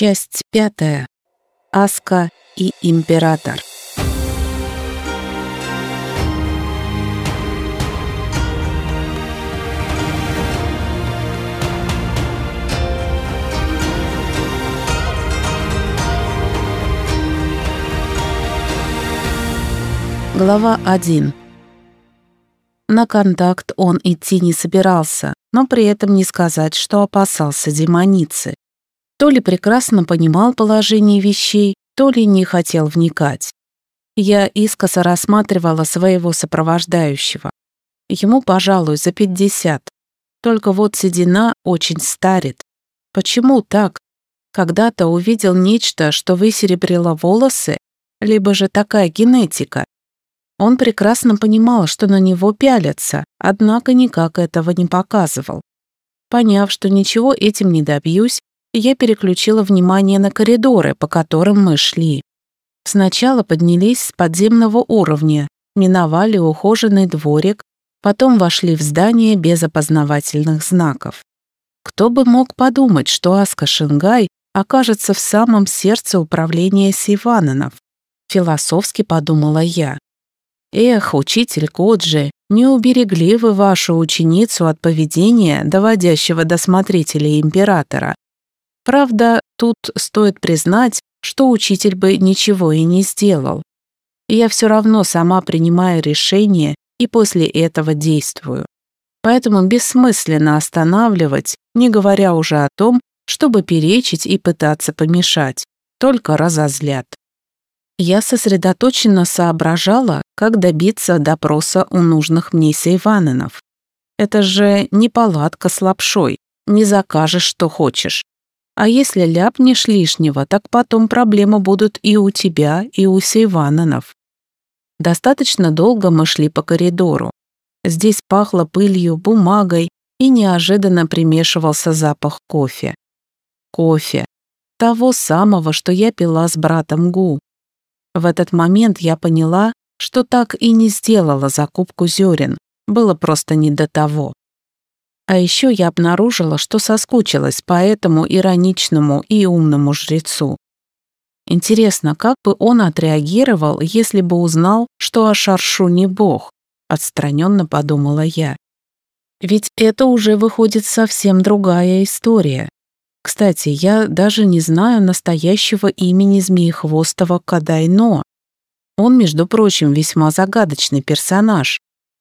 Часть пятая. Аска и император. Глава 1. На контакт он идти не собирался, но при этом не сказать, что опасался демоницы. То ли прекрасно понимал положение вещей, то ли не хотел вникать. Я искоса рассматривала своего сопровождающего. Ему, пожалуй, за пятьдесят. Только вот седина очень старит. Почему так? Когда-то увидел нечто, что высеребрило волосы, либо же такая генетика. Он прекрасно понимал, что на него пялятся, однако никак этого не показывал. Поняв, что ничего этим не добьюсь, я переключила внимание на коридоры, по которым мы шли. Сначала поднялись с подземного уровня, миновали ухоженный дворик, потом вошли в здание без опознавательных знаков. Кто бы мог подумать, что Аска Шингай окажется в самом сердце управления Сивананов? Философски подумала я. Эх, учитель Коджи, не уберегли вы вашу ученицу от поведения, доводящего до смотрителей императора. Правда, тут стоит признать, что учитель бы ничего и не сделал. Я все равно сама принимаю решение и после этого действую. Поэтому бессмысленно останавливать, не говоря уже о том, чтобы перечить и пытаться помешать, только разозлят. Я сосредоточенно соображала, как добиться допроса у нужных мне сейваненов. Это же не палатка с лапшой, не закажешь, что хочешь. А если ляпнешь лишнего, так потом проблемы будут и у тебя, и у Сейвананов. Достаточно долго мы шли по коридору. Здесь пахло пылью, бумагой, и неожиданно примешивался запах кофе. Кофе. Того самого, что я пила с братом Гу. В этот момент я поняла, что так и не сделала закупку зерен. Было просто не до того. А еще я обнаружила, что соскучилась по этому ироничному и умному жрецу. Интересно, как бы он отреагировал, если бы узнал, что Ашаршу не бог? Отстраненно подумала я. Ведь это уже выходит совсем другая история. Кстати, я даже не знаю настоящего имени Змеехвостого Кадайно. Он, между прочим, весьма загадочный персонаж.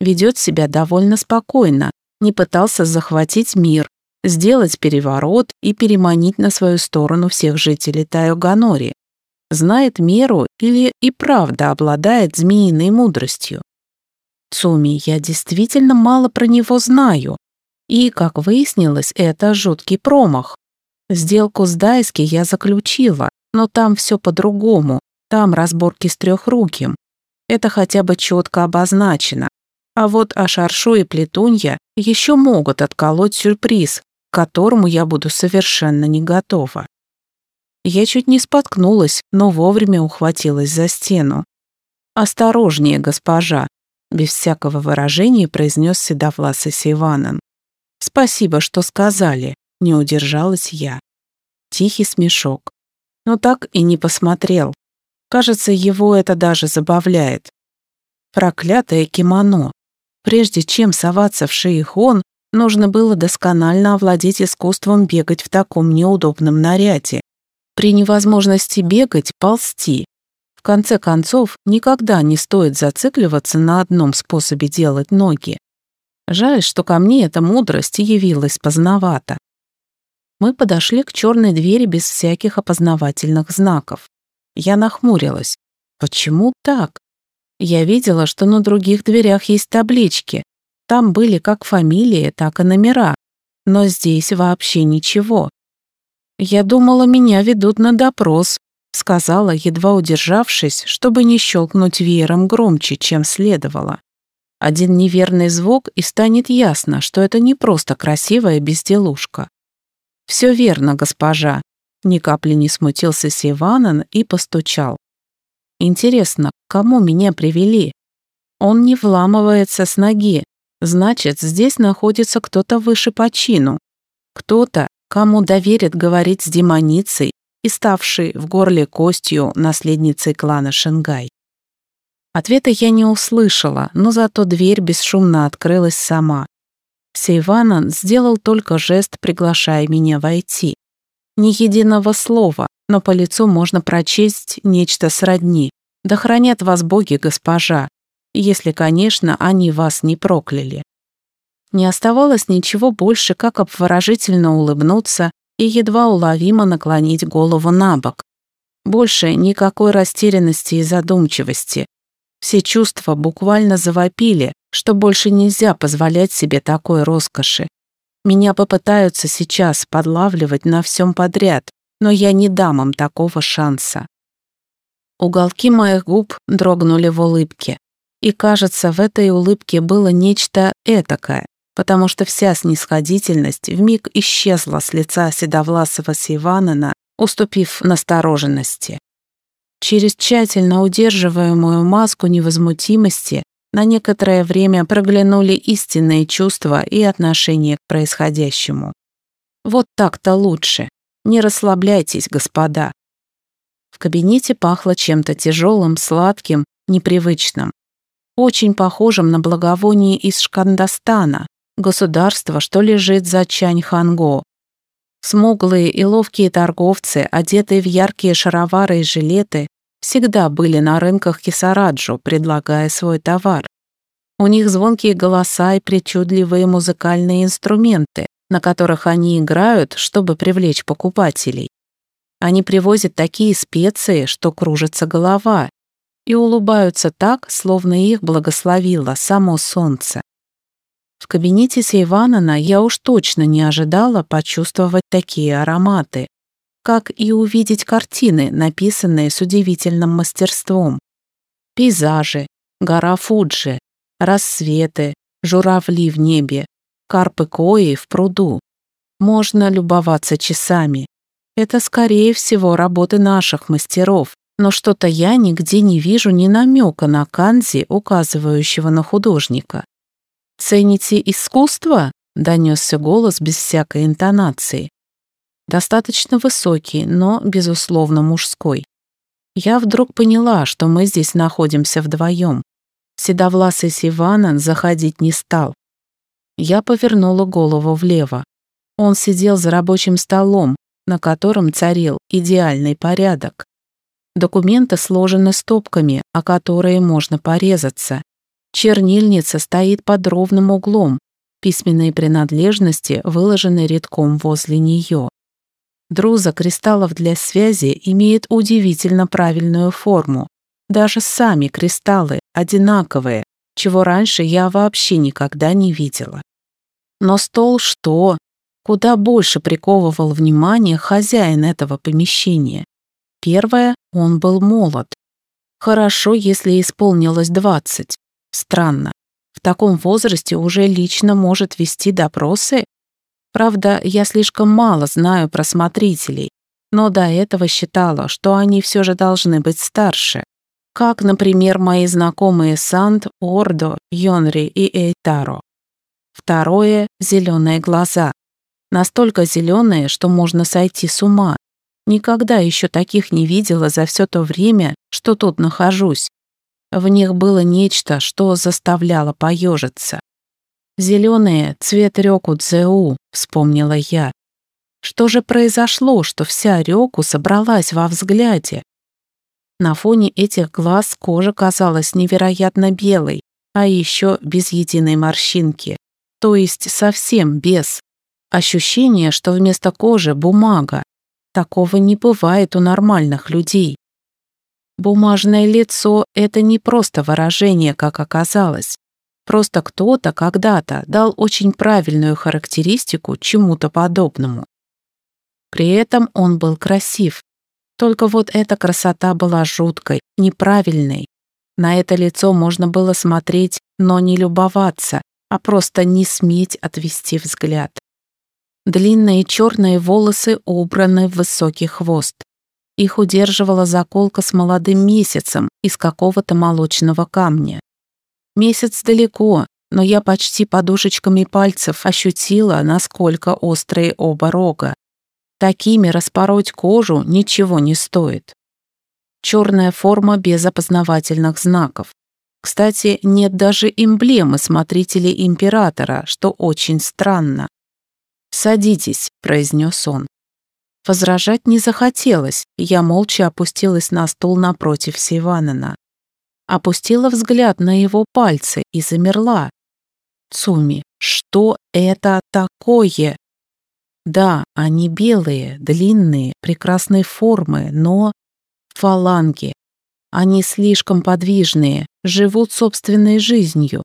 Ведет себя довольно спокойно, не пытался захватить мир, сделать переворот и переманить на свою сторону всех жителей Тайоганори. Знает меру или и правда обладает змеиной мудростью. Цуми, я действительно мало про него знаю. И, как выяснилось, это жуткий промах. Сделку с Дайски я заключила, но там все по-другому. Там разборки с трехруким. Это хотя бы четко обозначено. А вот Ашаршу и Плетунья еще могут отколоть сюрприз, к которому я буду совершенно не готова. Я чуть не споткнулась, но вовремя ухватилась за стену. «Осторожнее, госпожа», — без всякого выражения произнес седовласый Сиванан. «Спасибо, что сказали», — не удержалась я. Тихий смешок. Но так и не посмотрел. Кажется, его это даже забавляет. Проклятое кимоно. Прежде чем соваться в шейхон, нужно было досконально овладеть искусством бегать в таком неудобном наряде. При невозможности бегать – ползти. В конце концов, никогда не стоит зацикливаться на одном способе делать ноги. Жаль, что ко мне эта мудрость явилась поздновато. Мы подошли к черной двери без всяких опознавательных знаков. Я нахмурилась. Почему так? Я видела, что на других дверях есть таблички. Там были как фамилии, так и номера. Но здесь вообще ничего. «Я думала, меня ведут на допрос», — сказала, едва удержавшись, чтобы не щелкнуть веером громче, чем следовало. Один неверный звук, и станет ясно, что это не просто красивая безделушка. «Все верно, госпожа», — ни капли не смутился Сиванан и постучал. Интересно, к кому меня привели? Он не вламывается с ноги. Значит, здесь находится кто-то выше по чину. Кто-то, кому доверят говорить с демоницей, и ставшей в горле костью наследницей клана Шенгай. Ответа я не услышала, но зато дверь бесшумно открылась сама. Сейванан сделал только жест, приглашая меня войти. Ни единого слова, но по лицу можно прочесть нечто сродни. «Да хранят вас боги, госпожа, если, конечно, они вас не прокляли». Не оставалось ничего больше, как обворожительно улыбнуться и едва уловимо наклонить голову на бок. Больше никакой растерянности и задумчивости. Все чувства буквально завопили, что больше нельзя позволять себе такой роскоши. Меня попытаются сейчас подлавливать на всем подряд, но я не дам им такого шанса. Уголки моих губ дрогнули в улыбке. И, кажется, в этой улыбке было нечто этакое, потому что вся снисходительность вмиг исчезла с лица седовласого Сиванена, уступив настороженности. Через тщательно удерживаемую маску невозмутимости на некоторое время проглянули истинные чувства и отношение к происходящему. Вот так-то лучше. Не расслабляйтесь, господа. В кабинете пахло чем-то тяжелым, сладким, непривычным. Очень похожим на благовоние из Шкандастана, государства, что лежит за Чаньханго. Смуглые и ловкие торговцы, одетые в яркие шаровары и жилеты, всегда были на рынках Кисараджу, предлагая свой товар. У них звонкие голоса и причудливые музыкальные инструменты, на которых они играют, чтобы привлечь покупателей. Они привозят такие специи, что кружится голова, и улыбаются так, словно их благословило само солнце. В кабинете Сейванана я уж точно не ожидала почувствовать такие ароматы, как и увидеть картины, написанные с удивительным мастерством. Пейзажи, гора Фуджи, рассветы, журавли в небе, карпы кои в пруду. Можно любоваться часами. Это, скорее всего, работы наших мастеров, но что-то я нигде не вижу ни намека на канзи, указывающего на художника. «Цените искусство?» — донесся голос без всякой интонации. Достаточно высокий, но, безусловно, мужской. Я вдруг поняла, что мы здесь находимся вдвоем. Седовласый Сиванан заходить не стал. Я повернула голову влево. Он сидел за рабочим столом, на котором царил идеальный порядок. Документы сложены стопками, о которые можно порезаться. Чернильница стоит под ровным углом, письменные принадлежности выложены редком возле нее. Друза кристаллов для связи имеет удивительно правильную форму. Даже сами кристаллы одинаковые, чего раньше я вообще никогда не видела. Но стол что? Куда больше приковывал внимание хозяин этого помещения. Первое, он был молод. Хорошо, если исполнилось двадцать. Странно. В таком возрасте уже лично может вести допросы? Правда, я слишком мало знаю про смотрителей, но до этого считала, что они все же должны быть старше. Как, например, мои знакомые Санд, Ордо, Йонри и Эйтаро. Второе – зеленые глаза. Настолько зеленые, что можно сойти с ума. Никогда еще таких не видела за все то время, что тут нахожусь. В них было нечто, что заставляло поежиться. «Зеленые — цвет Рёку Цзэу», — вспомнила я. Что же произошло, что вся Рёку собралась во взгляде? На фоне этих глаз кожа казалась невероятно белой, а еще без единой морщинки, то есть совсем без. Ощущение, что вместо кожи бумага. Такого не бывает у нормальных людей. Бумажное лицо — это не просто выражение, как оказалось. Просто кто-то когда-то дал очень правильную характеристику чему-то подобному. При этом он был красив. Только вот эта красота была жуткой, неправильной. На это лицо можно было смотреть, но не любоваться, а просто не сметь отвести взгляд. Длинные черные волосы убраны в высокий хвост. Их удерживала заколка с молодым месяцем из какого-то молочного камня. Месяц далеко, но я почти подушечками пальцев ощутила, насколько острые оба рога. Такими распороть кожу ничего не стоит. Черная форма без опознавательных знаков. Кстати, нет даже эмблемы смотрителей императора, что очень странно. «Садитесь», — произнес он. Возражать не захотелось, я молча опустилась на стул напротив Сиванана. Опустила взгляд на его пальцы и замерла. Цуми, что это такое? Да, они белые, длинные, прекрасной формы, но... Фаланги. Они слишком подвижные, живут собственной жизнью.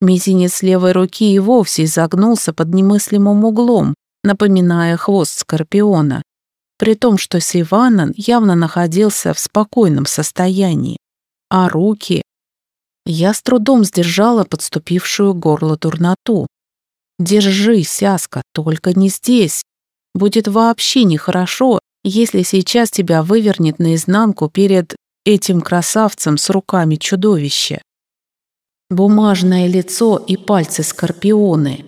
Мизинец левой руки и вовсе изогнулся под немыслимым углом, напоминая хвост скорпиона, при том, что Сиванан явно находился в спокойном состоянии. А руки... Я с трудом сдержала подступившую горло дурноту. «Держи, Сяска, только не здесь. Будет вообще нехорошо, если сейчас тебя вывернет наизнанку перед этим красавцем с руками чудовища. Бумажное лицо и пальцы скорпионы.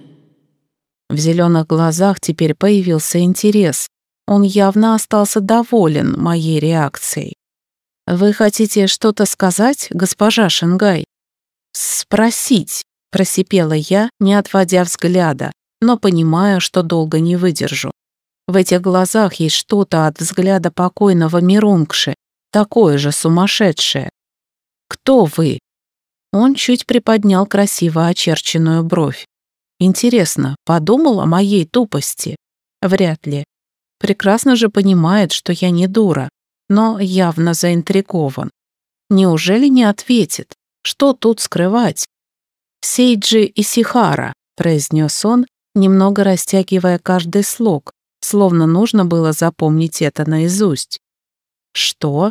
В зеленых глазах теперь появился интерес. Он явно остался доволен моей реакцией. «Вы хотите что-то сказать, госпожа Шенгай?» «Спросить», — просипела я, не отводя взгляда, но понимая, что долго не выдержу. В этих глазах есть что-то от взгляда покойного Мирунгши, такое же сумасшедшее. «Кто вы?» Он чуть приподнял красиво очерченную бровь. Интересно, подумал о моей тупости? Вряд ли. Прекрасно же понимает, что я не дура, но явно заинтригован. Неужели не ответит? Что тут скрывать? «Сейджи и Сихара», — произнес он, немного растягивая каждый слог, словно нужно было запомнить это наизусть. Что?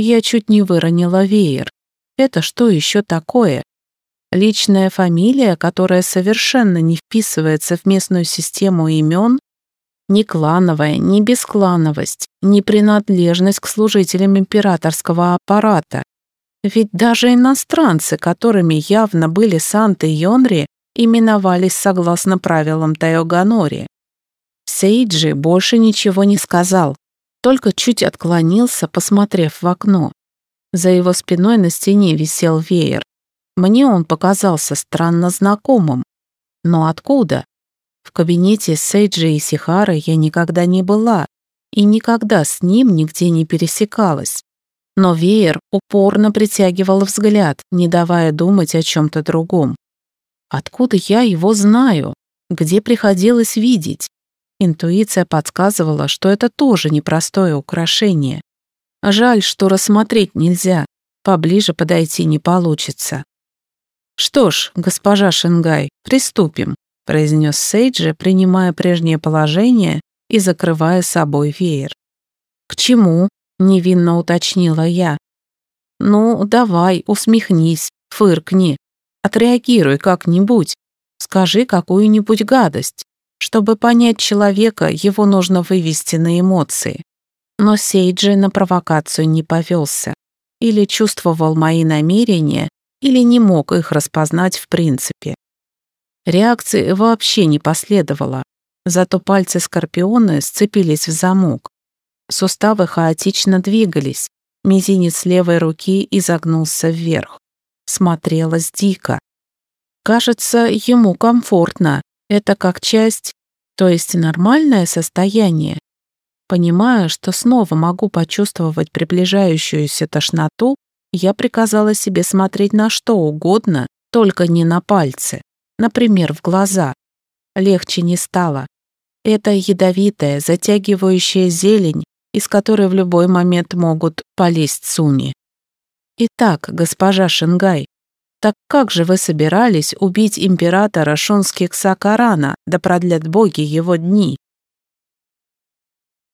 Я чуть не выронила веер. Это что еще такое? Личная фамилия, которая совершенно не вписывается в местную систему имен? Ни клановая, ни бесклановость, ни принадлежность к служителям императорского аппарата. Ведь даже иностранцы, которыми явно были Санта и Йонри, именовались согласно правилам Тайоганори. Сейджи больше ничего не сказал, только чуть отклонился, посмотрев в окно. За его спиной на стене висел веер. Мне он показался странно знакомым. Но откуда? В кабинете Сейджи и Сихары я никогда не была и никогда с ним нигде не пересекалась. Но веер упорно притягивал взгляд, не давая думать о чем-то другом. Откуда я его знаю? Где приходилось видеть? Интуиция подсказывала, что это тоже непростое украшение. Жаль, что рассмотреть нельзя, поближе подойти не получится. «Что ж, госпожа Шенгай, приступим», произнес Сейджи, принимая прежнее положение и закрывая собой веер. «К чему?» — невинно уточнила я. «Ну, давай, усмехнись, фыркни, отреагируй как-нибудь, скажи какую-нибудь гадость. Чтобы понять человека, его нужно вывести на эмоции. Но Сейджи на провокацию не повелся. Или чувствовал мои намерения, или не мог их распознать в принципе. Реакции вообще не последовало, зато пальцы Скорпиона сцепились в замок. Суставы хаотично двигались, мизинец левой руки изогнулся вверх. Смотрелось дико. Кажется, ему комфортно, это как часть, то есть нормальное состояние. Понимая, что снова могу почувствовать приближающуюся тошноту, я приказала себе смотреть на что угодно, только не на пальцы. Например, в глаза. Легче не стало. Это ядовитая, затягивающая зелень, из которой в любой момент могут полезть суни. Итак, госпожа Шингай, так как же вы собирались убить императора Шонских Сакарана, да продлят боги его дни?